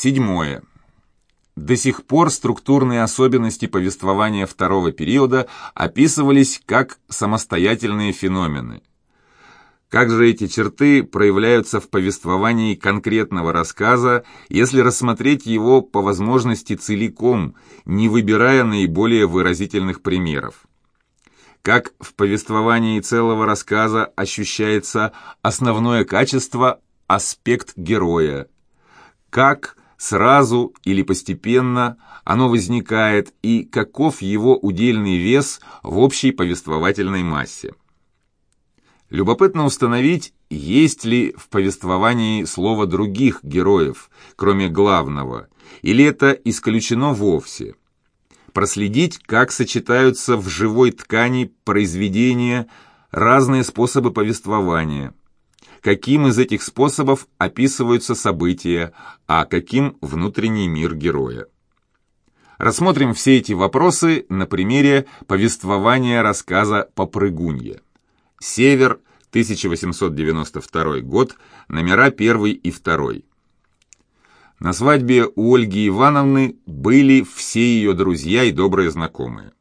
Седьмое. До сих пор структурные особенности повествования второго периода описывались как самостоятельные феномены. Как же эти черты проявляются в повествовании конкретного рассказа, если рассмотреть его по возможности целиком, не выбирая наиболее выразительных примеров? Как в повествовании целого рассказа ощущается основное качество – аспект героя? Как сразу или постепенно оно возникает и каков его удельный вес в общей повествовательной массе? Любопытно установить, есть ли в повествовании слово других героев, кроме главного, или это исключено вовсе. Проследить, как сочетаются в живой ткани произведения разные способы повествования, каким из этих способов описываются события, а каким внутренний мир героя. Рассмотрим все эти вопросы на примере повествования рассказа «Попрыгунья». Север, 1892 год, номера 1 и 2. На свадьбе у Ольги Ивановны были все ее друзья и добрые знакомые.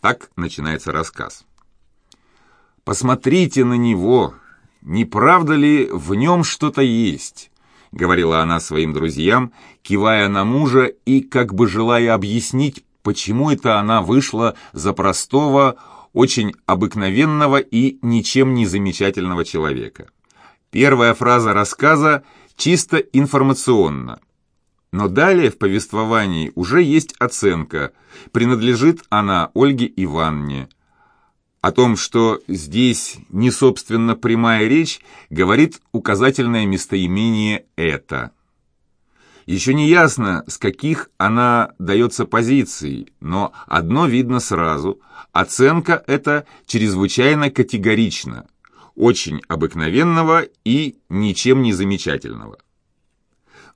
Так начинается рассказ. «Посмотрите на него, не правда ли в нем что-то есть?» — говорила она своим друзьям, кивая на мужа и как бы желая объяснить, почему это она вышла за простого, очень обыкновенного и ничем не замечательного человека. Первая фраза рассказа чисто информационна. Но далее в повествовании уже есть оценка, принадлежит она Ольге Ивановне. О том, что здесь не собственно прямая речь, говорит указательное местоимение «это». Еще не ясно, с каких она дается позиций, но одно видно сразу – оценка эта чрезвычайно категорична, очень обыкновенного и ничем не замечательного.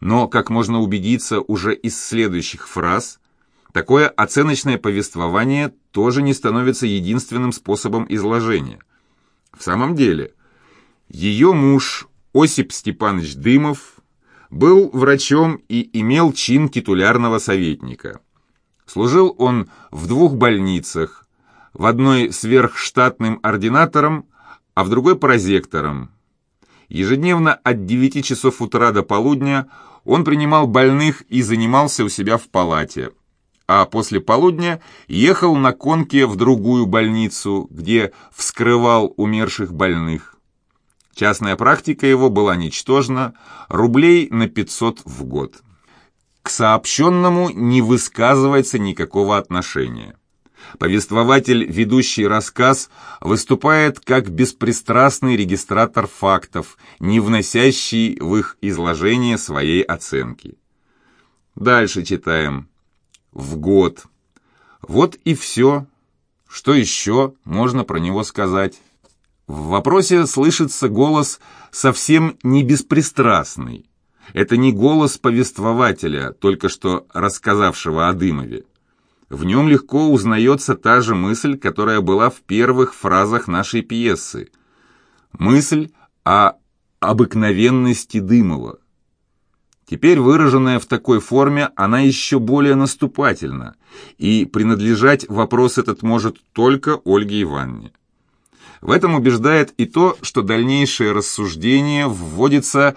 Но, как можно убедиться уже из следующих фраз, такое оценочное повествование тоже не становится единственным способом изложения. В самом деле, ее муж Осип Степанович Дымов – был врачом и имел чин титулярного советника. Служил он в двух больницах, в одной сверхштатным ординатором, а в другой прозектором. Ежедневно от 9 часов утра до полудня он принимал больных и занимался у себя в палате, а после полудня ехал на конке в другую больницу, где вскрывал умерших больных. Частная практика его была ничтожна, рублей на 500 в год. К сообщенному не высказывается никакого отношения. Повествователь, ведущий рассказ, выступает как беспристрастный регистратор фактов, не вносящий в их изложение своей оценки. Дальше читаем. В год. Вот и все. Что еще можно про него сказать? В вопросе слышится голос совсем не беспристрастный. Это не голос повествователя, только что рассказавшего о Дымове. В нем легко узнается та же мысль, которая была в первых фразах нашей пьесы. Мысль о обыкновенности Дымова. Теперь выраженная в такой форме, она еще более наступательна, и принадлежать вопрос этот может только Ольге Ивановне. В этом убеждает и то, что дальнейшее рассуждение вводится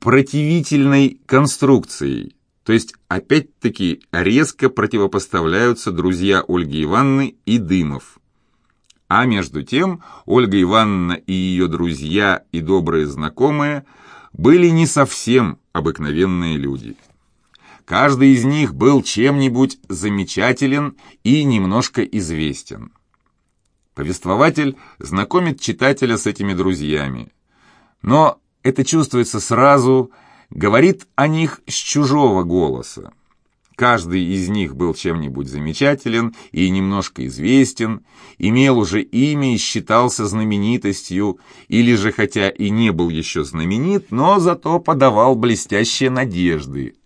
противительной конструкцией, то есть опять-таки резко противопоставляются друзья Ольги Ивановны и Дымов. А между тем Ольга Ивановна и ее друзья и добрые знакомые были не совсем обыкновенные люди. Каждый из них был чем-нибудь замечателен и немножко известен. Повествователь знакомит читателя с этими друзьями. Но это чувствуется сразу, говорит о них с чужого голоса. Каждый из них был чем-нибудь замечателен и немножко известен, имел уже имя и считался знаменитостью, или же хотя и не был еще знаменит, но зато подавал блестящие надежды.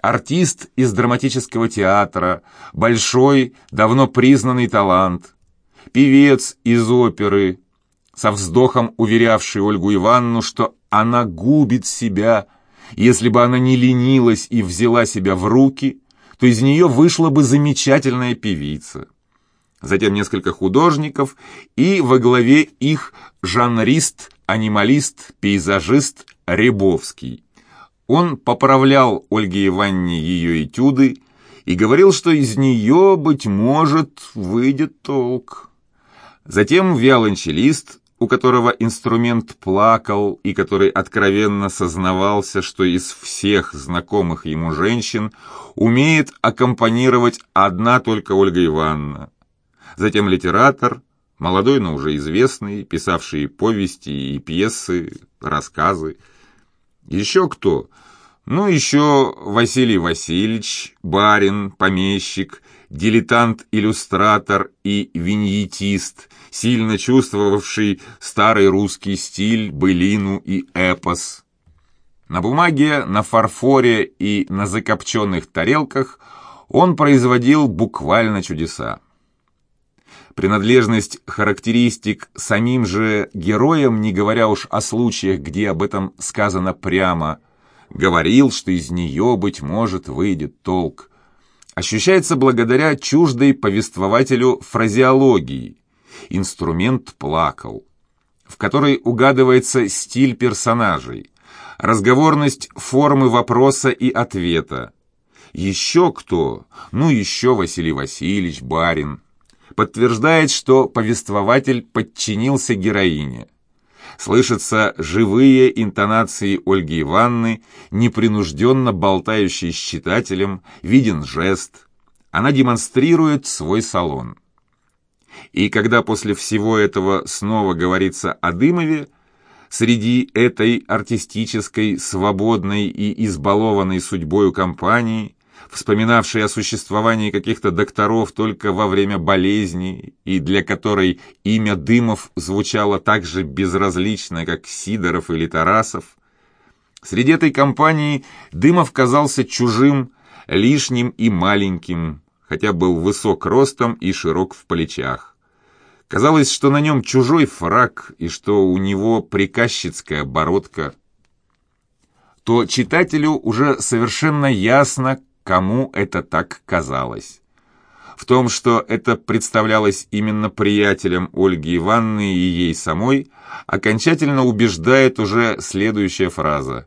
Артист из драматического театра, большой, давно признанный талант, певец из оперы, со вздохом уверявший Ольгу Ивановну, что она губит себя, Если бы она не ленилась и взяла себя в руки, то из нее вышла бы замечательная певица. Затем несколько художников, и во главе их жанрист, анималист, пейзажист Рябовский. Он поправлял Ольге Ивановне ее этюды и говорил, что из нее, быть может, выйдет толк. Затем виолончелист, у которого инструмент плакал и который откровенно сознавался, что из всех знакомых ему женщин умеет аккомпанировать одна только Ольга Ивановна. Затем литератор, молодой, но уже известный, писавший повести и пьесы, рассказы. Еще кто? Ну, еще Василий Васильевич, барин, помещик, дилетант-иллюстратор и виньетист, сильно чувствовавший старый русский стиль, былину и эпос. На бумаге, на фарфоре и на закопченных тарелках он производил буквально чудеса. Принадлежность характеристик самим же героям, не говоря уж о случаях, где об этом сказано прямо, говорил, что из нее, быть может, выйдет толк, ощущается благодаря чуждой повествователю фразеологии. Инструмент плакал, в которой угадывается стиль персонажей, разговорность формы вопроса и ответа. Еще кто? Ну, еще Василий Васильевич, барин. Подтверждает, что повествователь подчинился героине. Слышатся живые интонации Ольги Ивановны, непринужденно болтающие с читателем, виден жест. Она демонстрирует свой салон. И когда после всего этого снова говорится о Дымове, среди этой артистической, свободной и избалованной судьбою компании вспоминавшей о существовании каких-то докторов только во время болезни и для которой имя Дымов звучало так же безразлично, как Сидоров или Тарасов. Среди этой компании Дымов казался чужим, лишним и маленьким, хотя был высок ростом и широк в плечах. Казалось, что на нем чужой фраг и что у него приказчицкая бородка то читателю уже совершенно ясно, кому это так казалось. В том, что это представлялось именно приятелем Ольги Ивановны и ей самой, окончательно убеждает уже следующая фраза.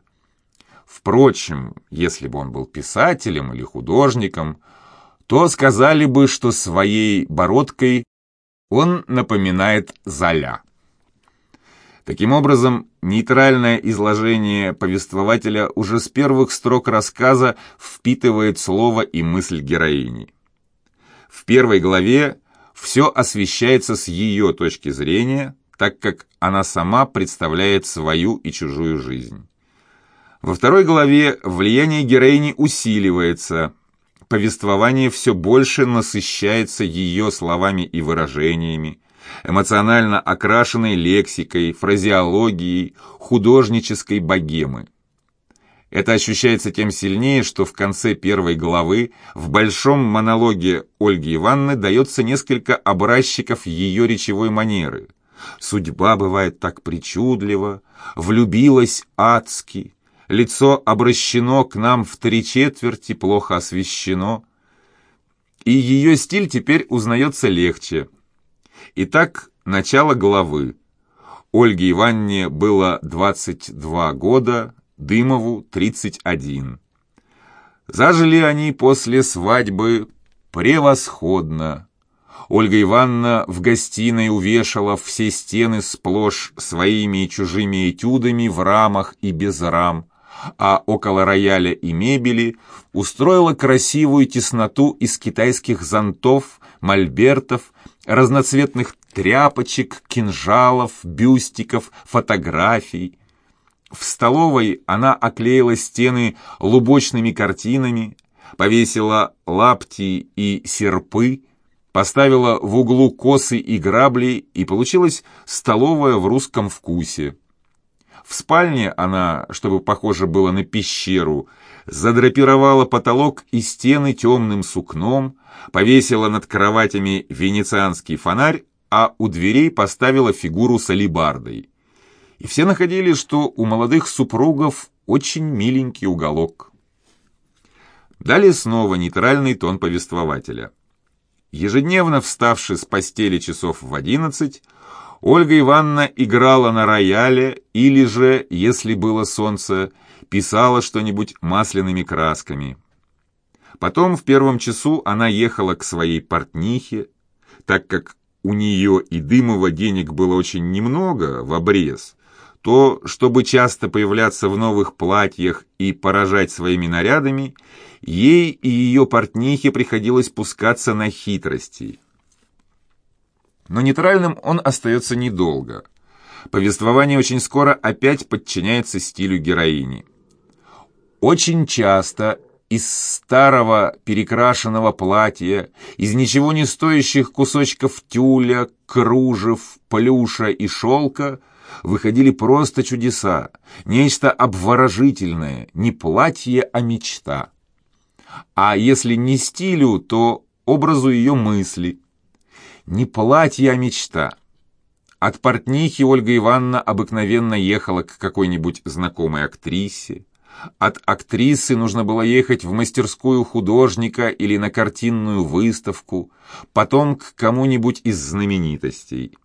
Впрочем, если бы он был писателем или художником, то сказали бы, что своей бородкой он напоминает Золя. Таким образом, нейтральное изложение повествователя уже с первых строк рассказа впитывает слово и мысль героини. В первой главе все освещается с ее точки зрения, так как она сама представляет свою и чужую жизнь. Во второй главе влияние героини усиливается, повествование все больше насыщается ее словами и выражениями, эмоционально окрашенной лексикой, фразеологией, художнической богемы. Это ощущается тем сильнее, что в конце первой главы в большом монологе Ольги Ивановны дается несколько образчиков ее речевой манеры. «Судьба бывает так причудлива, влюбилась адски, лицо обращено к нам в три четверти, плохо освещено». И ее стиль теперь узнается легче – Итак, начало главы. Ольге Ивановне было 22 года, Дымову 31. Зажили они после свадьбы превосходно. Ольга Ивановна в гостиной увешала все стены сплошь своими и чужими этюдами в рамах и без рам, а около рояля и мебели устроила красивую тесноту из китайских зонтов, мольбертов, разноцветных тряпочек, кинжалов, бюстиков, фотографий. В столовой она оклеила стены лубочными картинами, повесила лапти и серпы, поставила в углу косы и грабли, и получилась столовая в русском вкусе. В спальне она, чтобы похоже было на пещеру, задрапировала потолок и стены темным сукном, повесила над кроватями венецианский фонарь, а у дверей поставила фигуру с алебардой. И все находили, что у молодых супругов очень миленький уголок. Далее снова нейтральный тон повествователя. Ежедневно вставши с постели часов в одиннадцать, Ольга Ивановна играла на рояле или же, если было солнце, писала что-нибудь масляными красками. Потом в первом часу она ехала к своей портнихе, так как у нее и Дымова денег было очень немного в обрез, то, чтобы часто появляться в новых платьях и поражать своими нарядами, ей и ее портнихе приходилось пускаться на хитрости. Но нейтральным он остается недолго. Повествование очень скоро опять подчиняется стилю героини. Очень часто из старого перекрашенного платья, из ничего не стоящих кусочков тюля, кружев, плюша и шелка выходили просто чудеса, нечто обворожительное, не платье, а мечта. А если не стилю, то образу ее мысли. Не платье, а мечта. От портнихи Ольга Ивановна обыкновенно ехала к какой-нибудь знакомой актрисе, от актрисы нужно было ехать в мастерскую художника или на картинную выставку, потом к кому-нибудь из знаменитостей.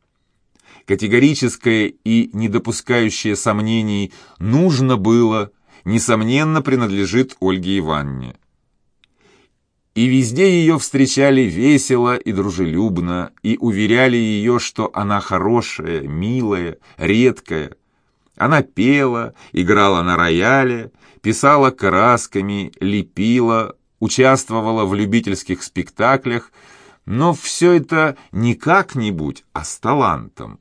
Категорическое и не допускающее сомнений «нужно было» несомненно принадлежит Ольге Ивановне. И везде ее встречали весело и дружелюбно, и уверяли ее, что она хорошая, милая, редкая. Она пела, играла на рояле, писала красками, лепила, участвовала в любительских спектаклях, но все это не как-нибудь, а с талантом.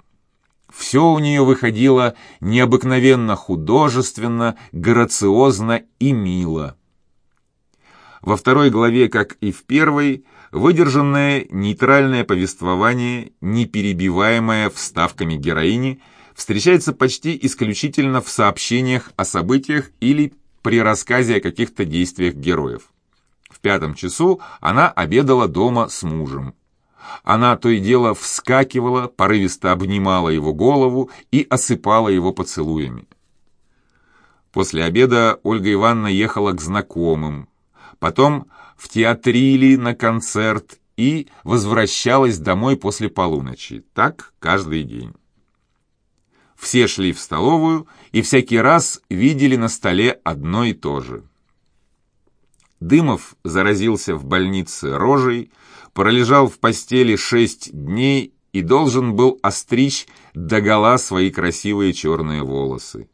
Все у нее выходило необыкновенно художественно, грациозно и мило. Во второй главе, как и в первой, выдержанное нейтральное повествование, не перебиваемое вставками героини, встречается почти исключительно в сообщениях о событиях или при рассказе о каких-то действиях героев. В пятом часу она обедала дома с мужем. Она то и дело вскакивала, порывисто обнимала его голову и осыпала его поцелуями. После обеда Ольга Ивановна ехала к знакомым, потом в театрили на концерт и возвращалась домой после полуночи. Так каждый день. Все шли в столовую и всякий раз видели на столе одно и то же. Дымов заразился в больнице рожей, пролежал в постели шесть дней и должен был остричь догола свои красивые черные волосы.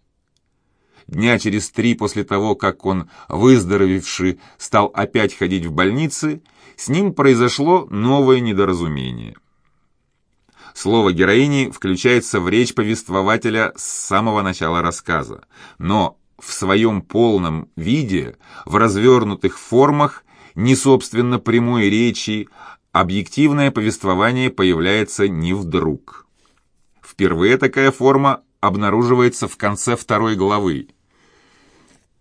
Дня через три после того, как он, выздоровевший, стал опять ходить в больнице, с ним произошло новое недоразумение – Слово героини включается в речь повествователя с самого начала рассказа, но в своем полном виде, в развернутых формах, не собственно прямой речи, объективное повествование появляется не вдруг. Впервые такая форма обнаруживается в конце второй главы.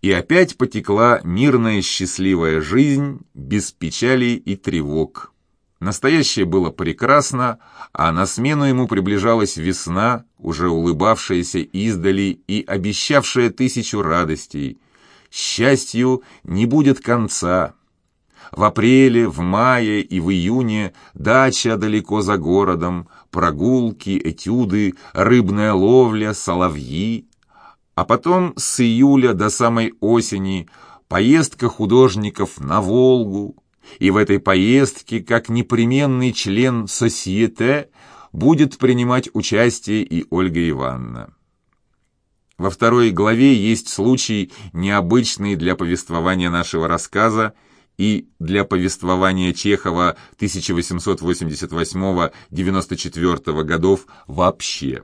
И опять потекла мирная счастливая жизнь без печали и тревог. Настоящее было прекрасно, а на смену ему приближалась весна, уже улыбавшаяся издали и обещавшая тысячу радостей. Счастью не будет конца. В апреле, в мае и в июне дача далеко за городом, прогулки, этюды, рыбная ловля, соловьи. А потом с июля до самой осени поездка художников на Волгу, и в этой поездке, как непременный член «Сосьете», будет принимать участие и Ольга Ивановна. Во второй главе есть случай, необычный для повествования нашего рассказа и для повествования Чехова 1888-94 годов вообще.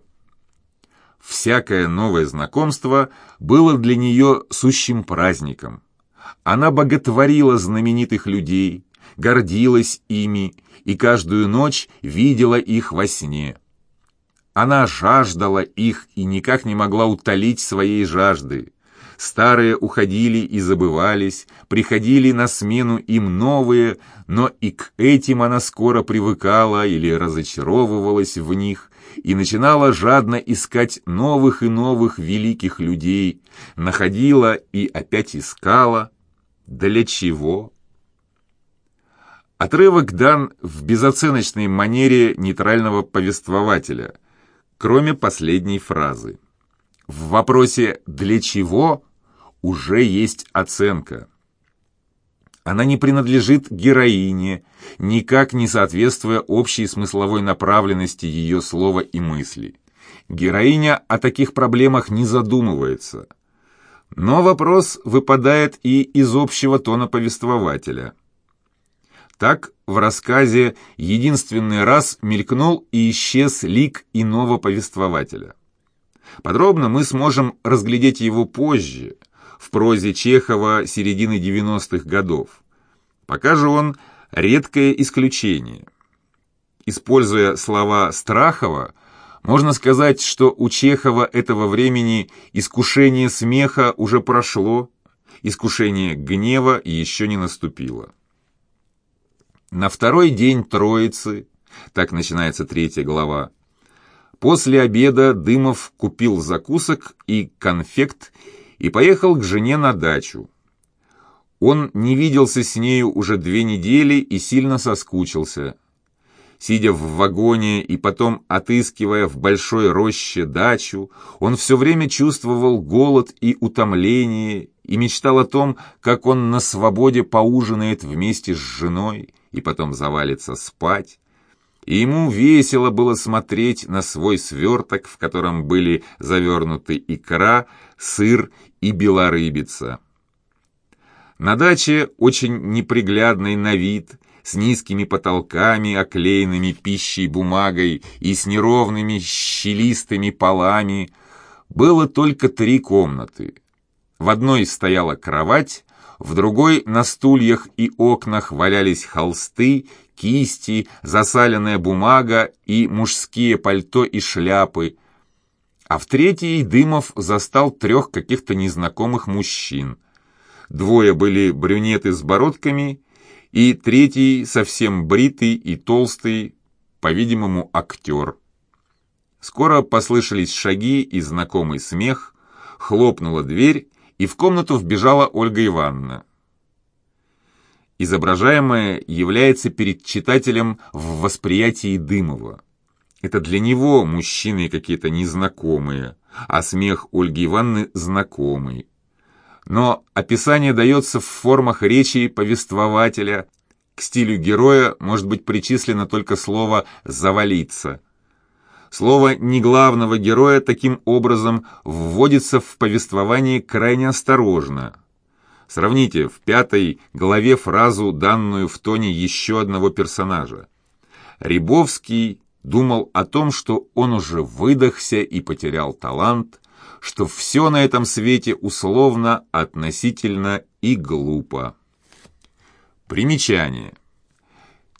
Всякое новое знакомство было для нее сущим праздником. Она боготворила знаменитых людей, гордилась ими и каждую ночь видела их во сне. Она жаждала их и никак не могла утолить своей жажды. Старые уходили и забывались, приходили на смену им новые, но и к этим она скоро привыкала или разочаровывалась в них и начинала жадно искать новых и новых великих людей, находила и опять искала. Для чего? Отрывок дан в безоценочной манере нейтрального повествователя, кроме последней фразы. В вопросе «для чего» уже есть оценка. Она не принадлежит героине, никак не соответствуя общей смысловой направленности ее слова и мысли. Героиня о таких проблемах не задумывается. Но вопрос выпадает и из общего тона повествователя. Так в рассказе единственный раз мелькнул и исчез лик иного повествователя. Подробно мы сможем разглядеть его позже, в прозе Чехова середины 90-х годов. Пока же он редкое исключение. Используя слова Страхова, можно сказать, что у Чехова этого времени искушение смеха уже прошло, искушение гнева еще не наступило. На второй день Троицы, так начинается третья глава, После обеда Дымов купил закусок и конфект и поехал к жене на дачу. Он не виделся с нею уже две недели и сильно соскучился. Сидя в вагоне и потом отыскивая в большой роще дачу, он все время чувствовал голод и утомление и мечтал о том, как он на свободе поужинает вместе с женой и потом завалится спать и ему весело было смотреть на свой сверток, в котором были завернуты икра, сыр и белорыбица. На даче, очень неприглядный на вид, с низкими потолками, оклеенными пищей бумагой и с неровными щелистыми полами, было только три комнаты. В одной стояла кровать, в другой на стульях и окнах валялись холсты кисти, засаленная бумага и мужские пальто и шляпы. А в третьей Дымов застал трех каких-то незнакомых мужчин. Двое были брюнеты с бородками, и третий совсем бритый и толстый, по-видимому, актер. Скоро послышались шаги и знакомый смех, хлопнула дверь, и в комнату вбежала Ольга Ивановна изображаемое является перед читателем в восприятии Дымова. Это для него мужчины какие-то незнакомые, а смех Ольги Ивановны знакомый. Но описание дается в формах речи повествователя. К стилю героя может быть причислено только слово «завалиться». Слово неглавного героя таким образом вводится в повествование крайне осторожно – Сравните в пятой главе фразу, данную в тоне еще одного персонажа. Рябовский думал о том, что он уже выдохся и потерял талант, что все на этом свете условно, относительно и глупо. Примечание.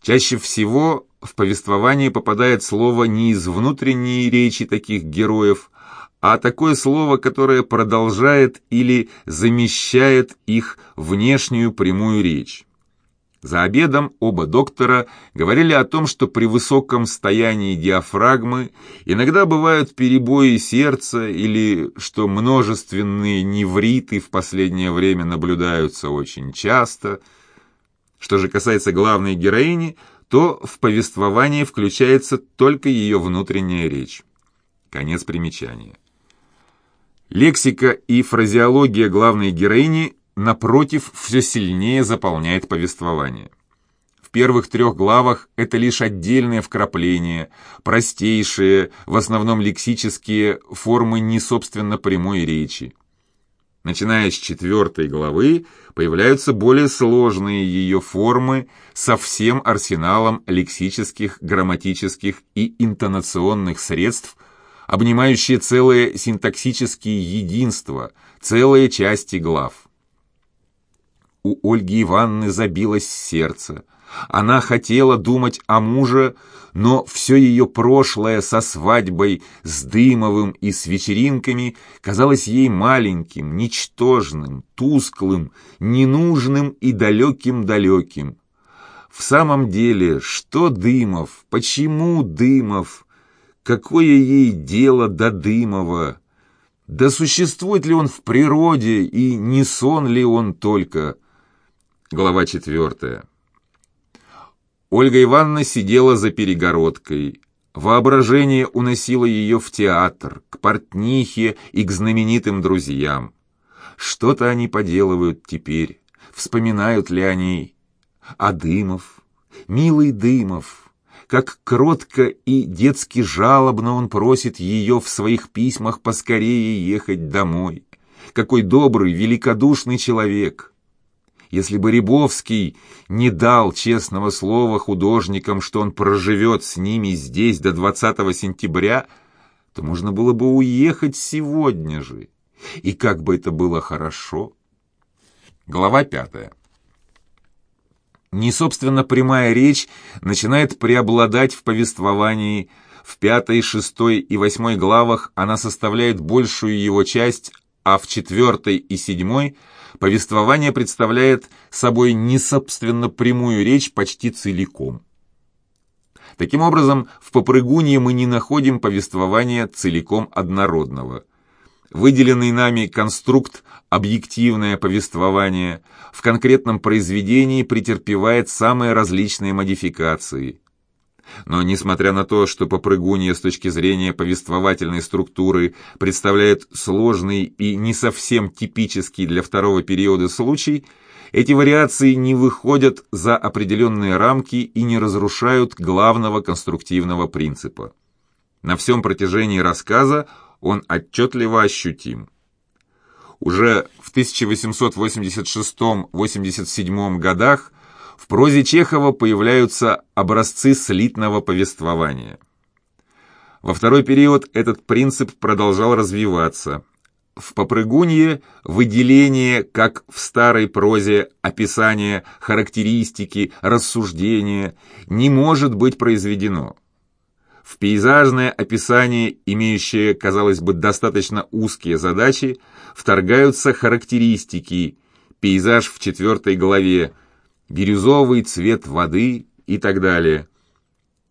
Чаще всего в повествование попадает слово не из внутренней речи таких героев, а такое слово, которое продолжает или замещает их внешнюю прямую речь. За обедом оба доктора говорили о том, что при высоком стоянии диафрагмы иногда бывают перебои сердца или что множественные невриты в последнее время наблюдаются очень часто. Что же касается главной героини, то в повествование включается только ее внутренняя речь. Конец примечания. Лексика и фразеология главной героини, напротив, все сильнее заполняет повествование. В первых трех главах это лишь отдельные вкрапления, простейшие, в основном лексические формы не собственно прямой речи. Начиная с четвертой главы, появляются более сложные ее формы со всем арсеналом лексических, грамматических и интонационных средств – обнимающие целые синтаксические единства, целые части глав. у Ольги Ивановны забилось сердце. Она хотела думать о муже, но все ее прошлое со свадьбой, с Дымовым и с вечеринками казалось ей маленьким, ничтожным, тусклым, ненужным и далеким-далеким. В самом деле, что Дымов, почему Дымов, какое ей дело до Дымова? Да существует ли он в природе и не сон ли он только? Глава четвертая. Ольга Ивановна сидела за перегородкой. Воображение уносило ее в театр, к портнихе и к знаменитым друзьям. Что-то они поделывают теперь. Вспоминают ли они? А Дымов? Милый Дымов! Как кротко и детски жалобно он просит ее в своих письмах поскорее ехать домой. Какой добрый, великодушный человек! Если бы Рябовский не дал честного слова художникам, что он проживет с ними здесь до 20 сентября, то можно было бы уехать сегодня же. И как бы это было хорошо. Глава пятая. Не собственно прямая речь начинает преобладать в повествовании. В пятой, шестой и восьмой главах она составляет большую его часть, а в четвертой и седьмой – повествование представляет собой не собственно прямую речь почти целиком. Таким образом, в «Попрыгунье» мы не находим повествования целиком однородного. Выделенный нами конструкт «объективное повествование» в конкретном произведении претерпевает самые различные модификации – но несмотря на то, что попрыгунья с точки зрения повествовательной структуры представляет сложный и не совсем типический для второго периода случай, эти вариации не выходят за определенные рамки и не разрушают главного конструктивного принципа. На всем протяжении рассказа он отчетливо ощутим. Уже в 1886-87 годах в прозе Чехова появляются образцы слитного повествования. Во второй период этот принцип продолжал развиваться. В «Попрыгунье» выделение, как в старой прозе, описание, характеристики, рассуждения, не может быть произведено. В пейзажное описание, имеющее, казалось бы, достаточно узкие задачи, вторгаются характеристики, пейзаж в четвертой главе, бирюзовый цвет воды и так далее.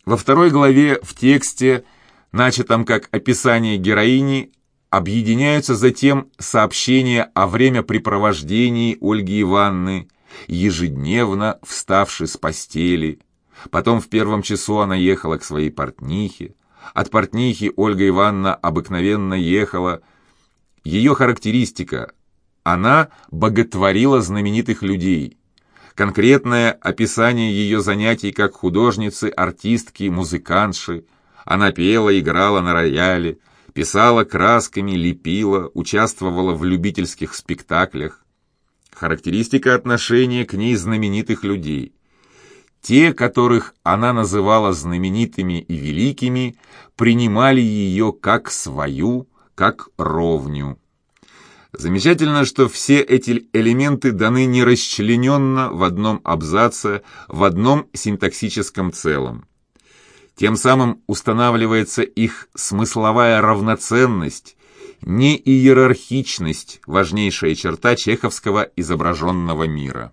Во второй главе в тексте, начатом как описание героини, объединяются затем сообщения о времяпрепровождении Ольги Ивановны, ежедневно вставшей с постели. Потом в первом часу она ехала к своей портнихе. От портнихи Ольга Ивановна обыкновенно ехала. Ее характеристика – она боготворила знаменитых людей – конкретное описание ее занятий как художницы, артистки, музыкантши. Она пела, играла на рояле, писала красками, лепила, участвовала в любительских спектаклях. Характеристика отношения к ней знаменитых людей. Те, которых она называла знаменитыми и великими, принимали ее как свою, как ровню. Замечательно, что все эти элементы даны не расчлененно в одном абзаце, в одном синтаксическом целом. Тем самым устанавливается их смысловая равноценность, не иерархичность, важнейшая черта чеховского изображенного мира.